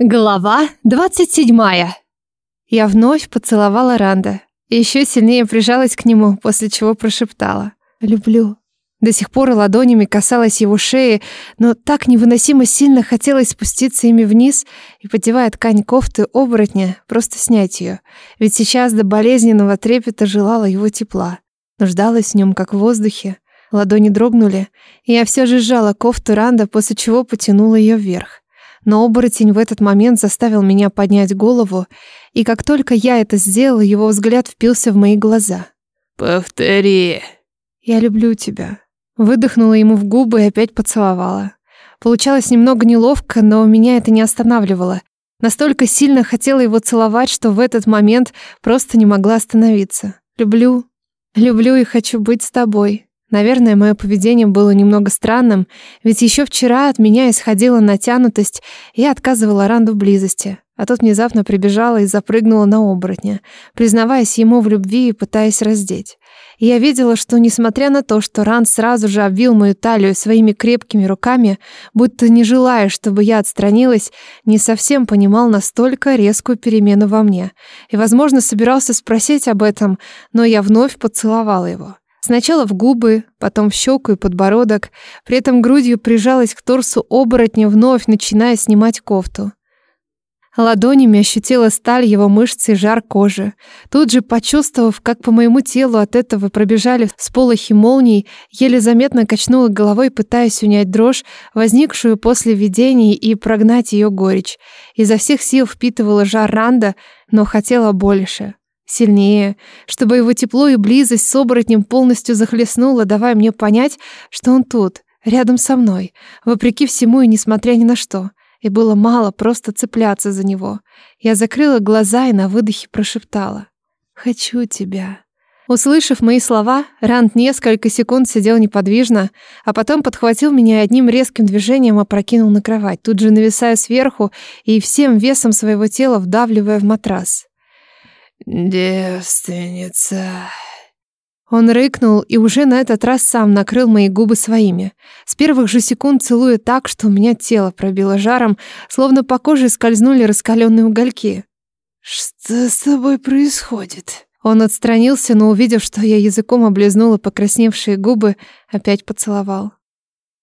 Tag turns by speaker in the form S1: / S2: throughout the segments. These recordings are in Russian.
S1: Глава 27. Я вновь поцеловала Ранда и еще сильнее прижалась к нему, после чего прошептала «Люблю». До сих пор ладонями касалась его шеи, но так невыносимо сильно хотелось спуститься ими вниз и, подевая ткань кофты оборотня, просто снять ее. Ведь сейчас до болезненного трепета желала его тепла. Нуждалась в нем, как в воздухе. Ладони дрогнули, и я все же сжала кофту Ранда, после чего потянула ее вверх но оборотень в этот момент заставил меня поднять голову, и как только я это сделал, его взгляд впился в мои глаза.
S2: «Повтори».
S1: «Я люблю тебя». Выдохнула ему в губы и опять поцеловала. Получалось немного неловко, но меня это не останавливало. Настолько сильно хотела его целовать, что в этот момент просто не могла остановиться. «Люблю. Люблю и хочу быть с тобой». Наверное, мое поведение было немного странным, ведь еще вчера от меня исходила натянутость, я отказывала Ранду близости, а тут внезапно прибежала и запрыгнула на оборотня, признаваясь ему в любви и пытаясь раздеть. И я видела, что, несмотря на то, что Ранд сразу же обвил мою талию своими крепкими руками, будто не желая, чтобы я отстранилась, не совсем понимал настолько резкую перемену во мне. И, возможно, собирался спросить об этом, но я вновь поцеловала его. Сначала в губы, потом в щеку и подбородок, при этом грудью прижалась к торсу оборотня вновь, начиная снимать кофту. Ладонями ощутила сталь его мышц и жар кожи. Тут же, почувствовав, как по моему телу от этого пробежали сполохи молний, еле заметно качнула головой, пытаясь унять дрожь, возникшую после видений, и прогнать ее горечь. Изо всех сил впитывала жар Ранда, но хотела больше. Сильнее, чтобы его тепло и близость с оборотнем полностью захлестнула, давая мне понять, что он тут, рядом со мной, вопреки всему и несмотря ни на что. И было мало просто цепляться за него. Я закрыла глаза и на выдохе прошептала. «Хочу тебя». Услышав мои слова, Ранд несколько секунд сидел неподвижно, а потом подхватил меня одним резким движением опрокинул на кровать, тут же нависая сверху и всем весом своего тела вдавливая в матрас.
S2: «Девственница!»
S1: Он рыкнул и уже на этот раз сам накрыл мои губы своими. С первых же секунд целуя так, что у меня тело пробило жаром, словно по коже скользнули раскаленные угольки.
S2: «Что с тобой происходит?»
S1: Он отстранился, но, увидев, что я языком облизнула покрасневшие губы, опять поцеловал.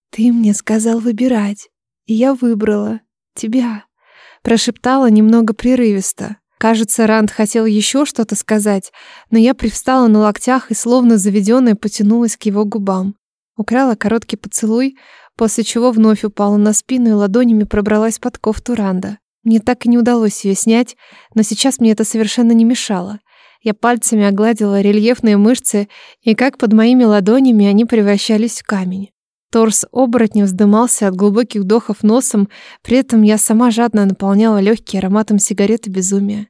S1: «Ты мне сказал выбирать, и я выбрала. Тебя», — прошептала немного прерывисто. Кажется, Ранд хотел еще что-то сказать, но я привстала на локтях и, словно заведенная, потянулась к его губам. Украла короткий поцелуй, после чего вновь упала на спину и ладонями пробралась под кофту Ранда. Мне так и не удалось ее снять, но сейчас мне это совершенно не мешало. Я пальцами огладила рельефные мышцы, и как под моими ладонями они превращались в камень. Торс оборотнев вздымался от глубоких вдохов носом, при этом я сама жадно наполняла легкие ароматом сигареты безумия.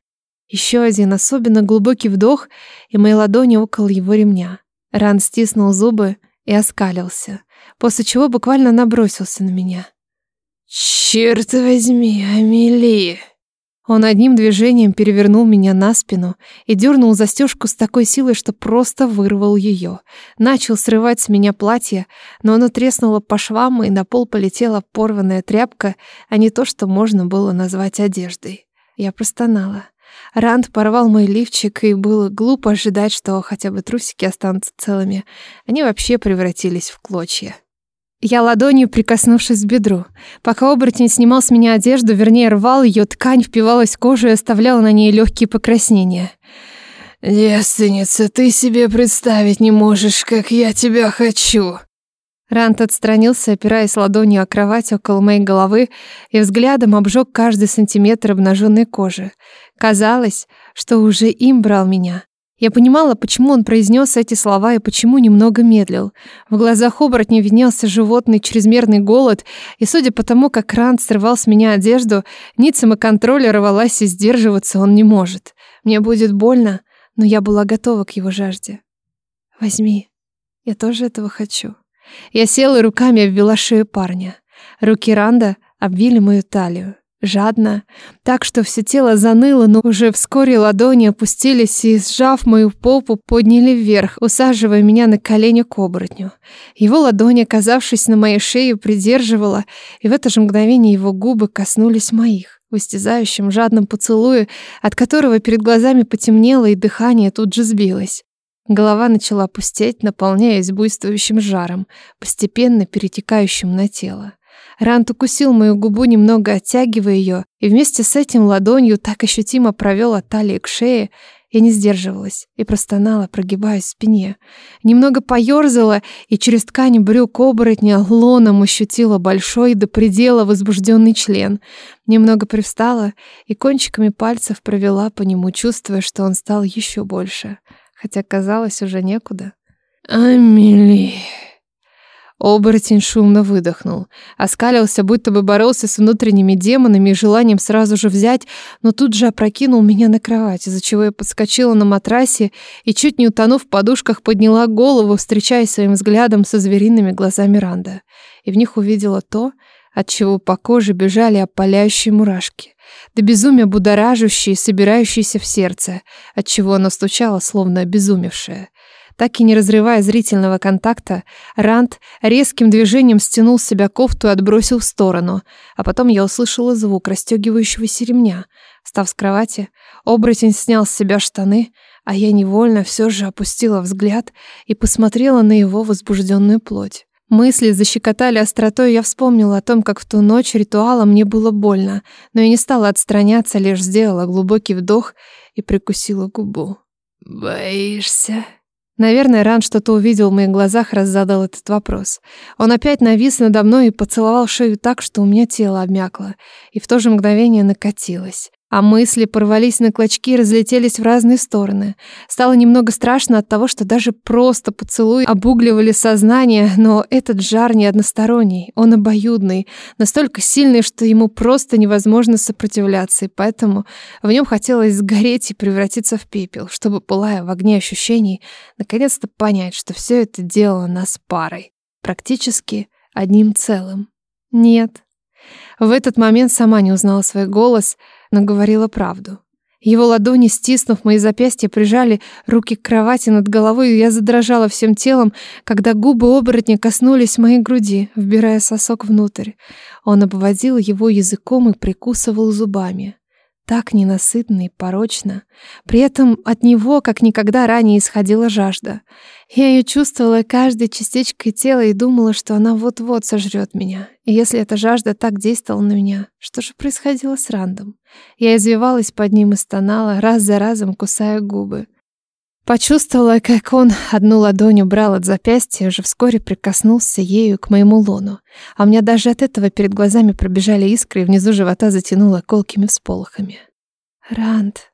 S1: Еще один особенно глубокий вдох, и мои ладони около его ремня. Ран стиснул зубы и оскалился, после чего буквально набросился на меня.
S2: «Черт возьми, Амелия!»
S1: Он одним движением перевернул меня на спину и дернул застежку с такой силой, что просто вырвал ее. Начал срывать с меня платье, но оно треснуло по швам, и на пол полетела порванная тряпка, а не то, что можно было назвать одеждой. Я простонала. Ранд порвал мой лифчик, и было глупо ожидать, что хотя бы трусики останутся целыми. Они вообще превратились в клочья. Я ладонью прикоснувшись к бедру. Пока оборотень снимал с меня одежду, вернее, рвал ее, ткань впивалась в кожу и оставляла на ней легкие покраснения.
S2: «Девственница, ты себе представить не можешь, как я тебя хочу!»
S1: Рант отстранился, опираясь ладонью о кровать около моей головы и взглядом обжег каждый сантиметр обнаженной кожи. Казалось, что уже им брал меня. Я понимала, почему он произнес эти слова и почему немного медлил. В глазах оборотня винялся животный чрезмерный голод, и судя по тому, как Рант срывал с меня одежду, нить самоконтроля рвалась и сдерживаться он не может. Мне будет больно, но я была готова к его жажде. «Возьми. Я тоже этого хочу». Я села и руками обвела шею парня. Руки Ранда обвили мою талию жадно, так что все тело заныло, но уже вскоре ладони опустились и, сжав мою попу, подняли вверх, усаживая меня на колени к оборотню. Его ладонь, оказавшись на моей шее, придерживала, и в это же мгновение его губы коснулись моих в истязающем жадном поцелуе, от которого перед глазами потемнело и дыхание тут же сбилось. Голова начала пустеть, наполняясь буйствующим жаром, постепенно перетекающим на тело. Рант укусил мою губу, немного оттягивая ее, и вместе с этим ладонью так ощутимо провел от талии к шее. Я не сдерживалась и простонала, прогибаясь в спине. Немного поерзала и через ткань брюк оборотня лоном ощутила большой до предела возбужденный член. Немного привстала и кончиками пальцев провела по нему, чувствуя, что он стал еще больше. Хотя казалось уже некуда.
S2: «Амели!»
S1: Оборотень шумно выдохнул. А Оскалился, будто бы боролся с внутренними демонами и желанием сразу же взять, но тут же опрокинул меня на кровать, из-за чего я подскочила на матрасе и, чуть не утонув в подушках, подняла голову, встречая своим взглядом со звериными глазами Ранда. И в них увидела то, от чего по коже бежали опаляющие мурашки, до да безумия будоражащие, собирающиеся в сердце, от чего оно стучало, словно обезумевшее так и не разрывая зрительного контакта, Ранд резким движением стянул с себя кофту и отбросил в сторону, а потом я услышала звук расстегивающегося ремня. Встав с кровати, оборотень снял с себя штаны, а я невольно все же опустила взгляд и посмотрела на его возбужденную плоть. Мысли защекотали остротой, я вспомнила о том, как в ту ночь ритуала мне было больно, но я не стала отстраняться, лишь сделала глубокий вдох и прикусила губу.
S2: «Боишься?»
S1: Наверное, Ран что-то увидел в моих глазах, раз задал этот вопрос. Он опять навис надо мной и поцеловал шею так, что у меня тело обмякло, и в то же мгновение накатилось а мысли порвались на клочки и разлетелись в разные стороны. Стало немного страшно от того, что даже просто поцелуи обугливали сознание, но этот жар не односторонний, он обоюдный, настолько сильный, что ему просто невозможно сопротивляться, и поэтому в нем хотелось сгореть и превратиться в пепел, чтобы, пылая в огне ощущений, наконец-то понять, что все это дело нас парой, практически одним целым. Нет. В этот момент сама не узнала свой голос — но говорила правду. Его ладони, стиснув мои запястья, прижали руки к кровати над головой, и я задрожала всем телом, когда губы оборотня коснулись моей груди, вбирая сосок внутрь. Он обводил его языком и прикусывал зубами так ненасытно и порочно. При этом от него, как никогда ранее, исходила жажда. Я ее чувствовала каждой частичкой тела и думала, что она вот-вот сожрет меня. И если эта жажда так действовала на меня, что же происходило с Рандом? Я извивалась под ним и стонала, раз за разом кусая губы. Почувствовала, как он одну ладонь убрал от запястья, уже вскоре прикоснулся ею к моему лону. А у меня даже от этого перед глазами пробежали искры, и внизу живота затянуло колкими всполохами. Ранд,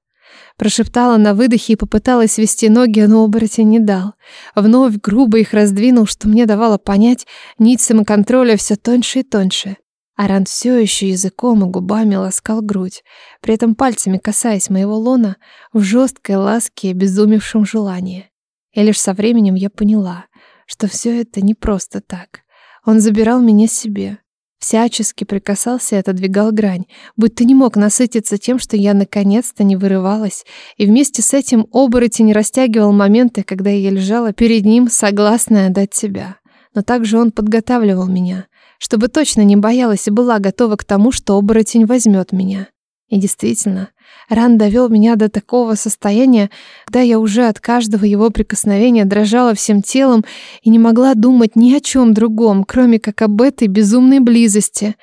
S1: Прошептала на выдохе и попыталась вести ноги, но оборотень не дал. Вновь грубо их раздвинул, что мне давало понять, нить самоконтроля все тоньше и тоньше. Аран все еще языком и губами ласкал грудь, при этом пальцами касаясь моего лона в жесткой ласке и безумевшем желании. И лишь со временем я поняла, что все это не просто так. Он забирал меня себе, всячески прикасался и отодвигал грань, будто не мог насытиться тем, что я наконец-то не вырывалась, и вместе с этим оборотень растягивал моменты, когда я лежала перед ним, согласная отдать себя. Но также он подготавливал меня — чтобы точно не боялась и была готова к тому, что оборотень возьмет меня. И действительно, Ран довел меня до такого состояния, когда я уже от каждого его прикосновения дрожала всем телом и не могла думать ни о чем другом, кроме как об этой безумной близости.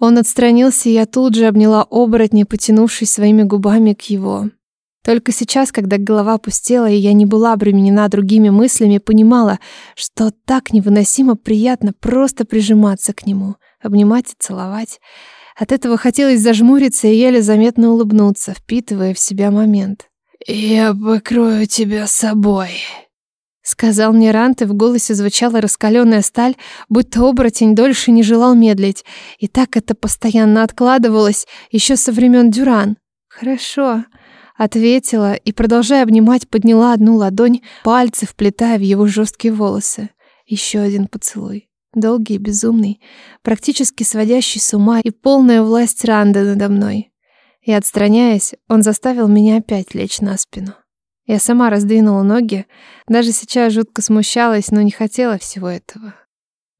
S1: Он отстранился, и я тут же обняла оборотня, потянувшись своими губами к его. Только сейчас, когда голова пустела, и я не была обременена другими мыслями, понимала, что так невыносимо приятно просто прижиматься к нему, обнимать и целовать. От этого хотелось зажмуриться и еле заметно улыбнуться, впитывая в себя момент.
S2: «Я покрою тебя собой», —
S1: сказал мне Рант, и в голосе звучала раскаленная сталь, будто оборотень дольше не желал медлить. И так это постоянно откладывалось, еще со времен Дюран. «Хорошо», ответила и, продолжая обнимать, подняла одну ладонь, пальцы вплетая в его жесткие волосы. Еще один поцелуй. Долгий, безумный, практически сводящий с ума и полная власть Ранда надо мной. И, отстраняясь, он заставил меня опять лечь на спину. Я сама раздвинула ноги, даже сейчас жутко смущалась, но не хотела всего этого.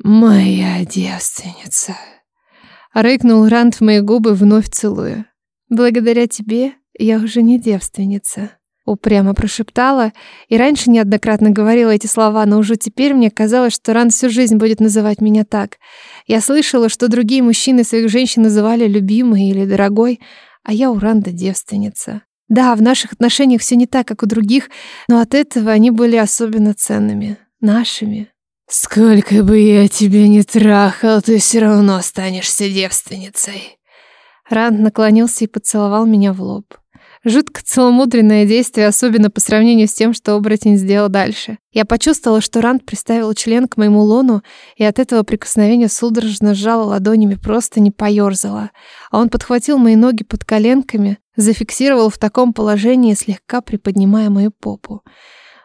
S2: «Моя девственница!»
S1: — рыкнул Ранд в мои губы, вновь целуя. «Благодаря тебе я уже не девственница», — упрямо прошептала, и раньше неоднократно говорила эти слова, но уже теперь мне казалось, что Ран всю жизнь будет называть меня так. Я слышала, что другие мужчины своих женщин называли «любимой» или «дорогой», а я у Ранда девственница. Да, в наших отношениях все не так, как у других, но от этого они были особенно ценными, нашими.
S2: «Сколько бы я тебя не трахал, ты все равно останешься девственницей».
S1: Ранд наклонился и поцеловал меня в лоб. Жутко целомудренное действие, особенно по сравнению с тем, что оборотень сделал дальше. Я почувствовала, что Ранд приставил член к моему лону, и от этого прикосновения судорожно сжала ладонями, просто не поёрзала. А он подхватил мои ноги под коленками, зафиксировал в таком положении, слегка приподнимая мою попу.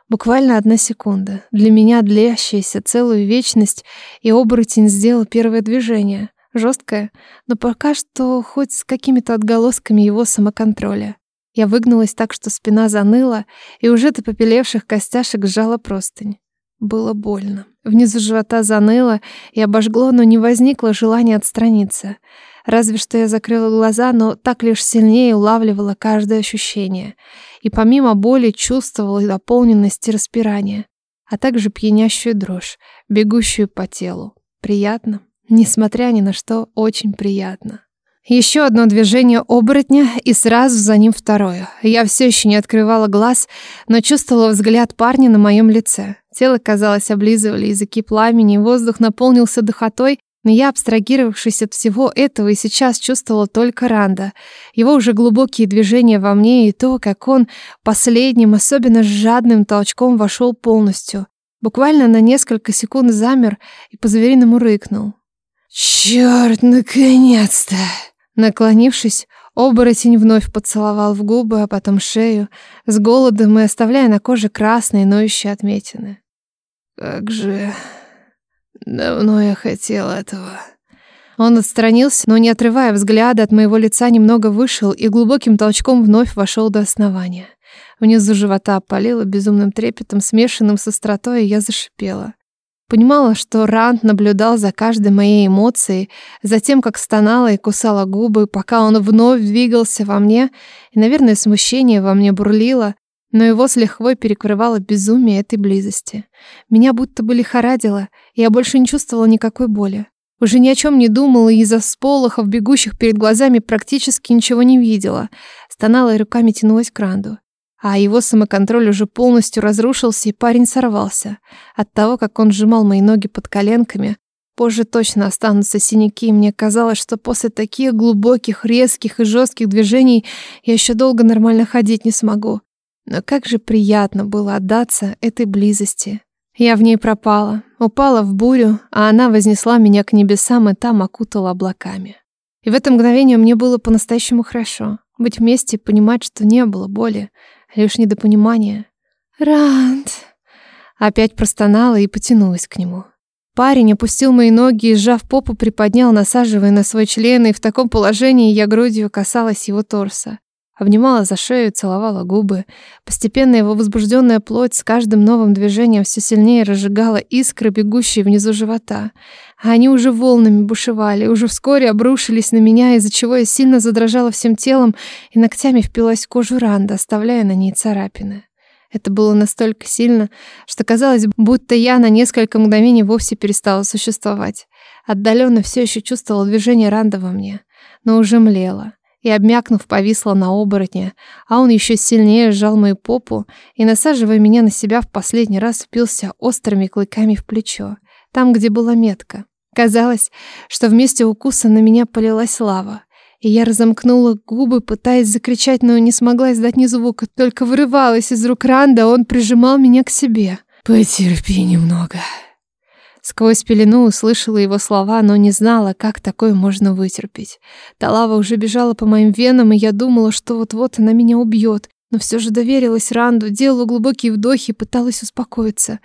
S1: Буквально одна секунда. Для меня длящаяся целую вечность, и оборотень сделал первое движение — жесткое, но пока что хоть с какими-то отголосками его самоконтроля. Я выгнулась так, что спина заныла, и уже до попелевших костяшек сжала простынь. Было больно. Внизу живота заныло и обожгло, но не возникло желания отстраниться. Разве что я закрыла глаза, но так лишь сильнее улавливала каждое ощущение. И помимо боли чувствовала наполненность и распирание, а также пьянящую дрожь, бегущую по телу. Приятно. Несмотря ни на что, очень приятно. Еще одно движение оборотня, и сразу за ним второе. Я все еще не открывала глаз, но чувствовала взгляд парня на моем лице. Тело, казалось, облизывали языки пламени, воздух наполнился духотой, но я, абстрагировавшись от всего этого, и сейчас чувствовала только Ранда. Его уже глубокие движения во мне и то, как он последним, особенно жадным толчком вошел полностью. Буквально на несколько секунд замер и по-звериному рыкнул.
S2: "Черт, наконец-то!»
S1: Наклонившись, оборотень вновь поцеловал в губы, а потом шею, с голодом и оставляя на коже красные ноющие отметины.
S2: «Как же... давно я хотел этого...»
S1: Он отстранился, но не отрывая взгляда от моего лица, немного вышел и глубоким толчком вновь вошел до основания. Внизу живота опалило безумным трепетом, смешанным с остротой, и я зашипела. Понимала, что Рант наблюдал за каждой моей эмоцией, за тем, как стонала и кусала губы, пока он вновь двигался во мне, и, наверное, смущение во мне бурлило, но его с лихвой перекрывало безумие этой близости. Меня будто бы лихорадило, и я больше не чувствовала никакой боли. Уже ни о чем не думала и из-за сполохов, бегущих перед глазами, практически ничего не видела. Стонала и руками тянулась к Ранду а его самоконтроль уже полностью разрушился, и парень сорвался. От того, как он сжимал мои ноги под коленками, позже точно останутся синяки, и мне казалось, что после таких глубоких, резких и жестких движений я еще долго нормально ходить не смогу. Но как же приятно было отдаться этой близости. Я в ней пропала, упала в бурю, а она вознесла меня к небесам и там окутала облаками. И в это мгновение мне было по-настоящему хорошо. Быть вместе и понимать, что не было боли, лишь недопонимание. «Ранд!» Опять простонала и потянулась к нему. Парень опустил мои ноги и, сжав попу, приподнял, насаживая на свой член, и в таком положении я грудью касалась его торса обнимала за шею, целовала губы. Постепенно его возбужденная плоть с каждым новым движением все сильнее разжигала искры, бегущие внизу живота. А они уже волнами бушевали, уже вскоре обрушились на меня, из-за чего я сильно задрожала всем телом и ногтями впилась в кожу Ранда, оставляя на ней царапины. Это было настолько сильно, что казалось, будто я на несколько мгновений вовсе перестала существовать. Отдаленно все еще чувствовала движение Ранда во мне, но уже млела. И, обмякнув, повисла на оборотне, а он еще сильнее сжал мою попу и, насаживая меня на себя, в последний раз впился острыми клыками в плечо, там, где была метка. Казалось, что вместе укуса на меня полилась лава. И я разомкнула губы, пытаясь закричать, но не смогла издать ни звука, только вырывалась из рук Ранда, а он прижимал меня к себе.
S2: «Потерпи немного»,
S1: Сквозь пелену услышала его слова, но не знала, как такое можно вытерпеть. Талава уже бежала по моим венам, и я думала, что вот-вот она меня убьет. Но все же доверилась Ранду, делала глубокие вдохи и пыталась успокоиться.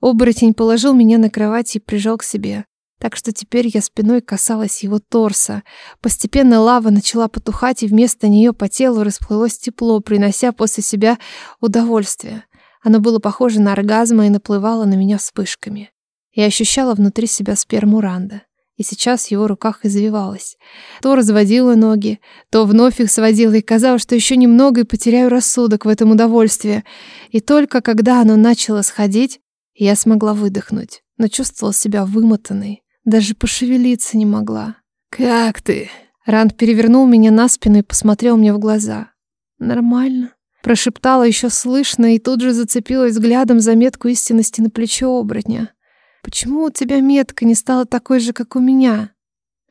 S1: Оборотень положил меня на кровать и прижал к себе. Так что теперь я спиной касалась его торса. Постепенно лава начала потухать, и вместо нее по телу расплылось тепло, принося после себя удовольствие. Оно было похоже на оргазм и наплывало на меня вспышками. Я ощущала внутри себя сперму Ранда, и сейчас его руках извивалась. То разводила ноги, то вновь их сводила, и казалось, что еще немного и потеряю рассудок в этом удовольствии. И только когда оно начало сходить, я смогла выдохнуть, но чувствовала себя вымотанной, даже пошевелиться не могла.
S2: «Как ты?»
S1: Ранд перевернул меня на спину и посмотрел мне в глаза. «Нормально», Прошептала еще слышно и тут же зацепилась взглядом за метку истинности на плечо оборотня. Почему у тебя метка не стала такой же, как у меня?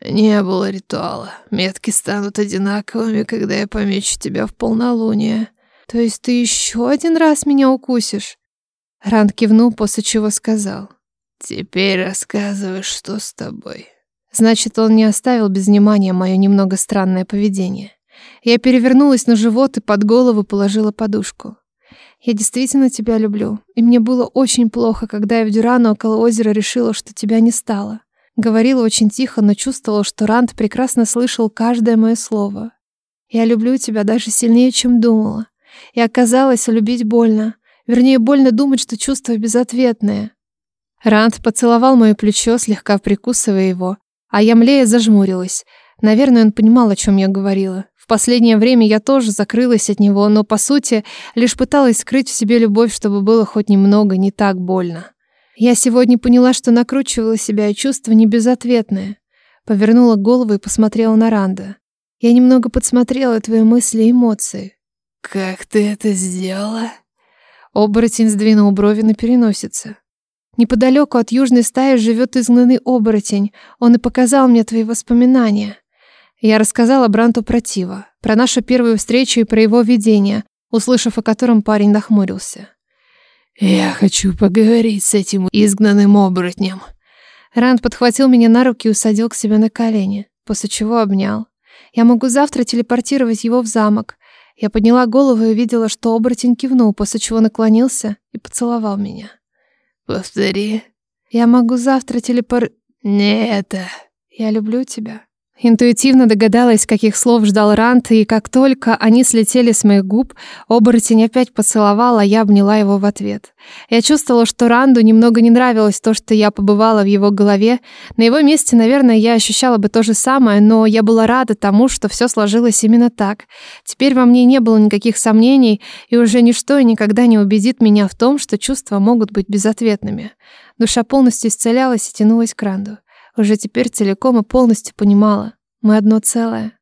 S2: Не было ритуала. Метки станут одинаковыми, когда я помечу тебя в полнолуние.
S1: То есть ты еще один раз меня укусишь? Ран кивнул, после чего сказал.
S2: Теперь рассказывай, что с тобой.
S1: Значит, он не оставил без внимания мое немного странное поведение. Я перевернулась на живот и под голову положила подушку. Я действительно тебя люблю, и мне было очень плохо, когда я в Дюрано около озера решила, что тебя не стало. Говорила очень тихо, но чувствовала, что Ранд прекрасно слышал каждое мое слово. Я люблю тебя даже сильнее, чем думала. И оказалось, любить больно. Вернее, больно думать, что чувство безответное. Ранд поцеловал мое плечо, слегка прикусывая его, а я млея зажмурилась. Наверное, он понимал, о чем я говорила последнее время я тоже закрылась от него, но, по сути, лишь пыталась скрыть в себе любовь, чтобы было хоть немного не так больно. Я сегодня поняла, что накручивала себя, и чувство не безответное. Повернула голову и посмотрела на Ранда. Я немного подсмотрела твои мысли и эмоции.
S2: «Как ты это сделала?»
S1: Оборотень сдвинул брови на переносице. «Неподалеку от южной стаи живет изгнанный оборотень. Он и показал мне твои воспоминания. Я рассказала Бранту противо про нашу первую встречу и про его видение, услышав о котором парень нахмурился.
S2: «Я хочу поговорить с этим изгнанным оборотнем».
S1: Ранд подхватил меня на руки и усадил к себе на колени, после чего обнял. «Я могу завтра телепортировать его в замок». Я подняла голову и увидела, что оборотень кивнул, после чего наклонился и поцеловал меня.
S2: «Повтори».
S1: «Я могу завтра телепор...»
S2: «Не это».
S1: «Я люблю тебя». Интуитивно догадалась, каких слов ждал Рант, и как только они слетели с моих губ, оборотень опять поцеловала, я обняла его в ответ. Я чувствовала, что Ранду немного не нравилось то, что я побывала в его голове. На его месте, наверное, я ощущала бы то же самое, но я была рада тому, что все сложилось именно так. Теперь во мне не было никаких сомнений, и уже ничто и никогда не убедит меня в том, что чувства могут быть безответными. Душа полностью исцелялась и тянулась к Ранду уже теперь целиком и полностью понимала. Мы одно целое.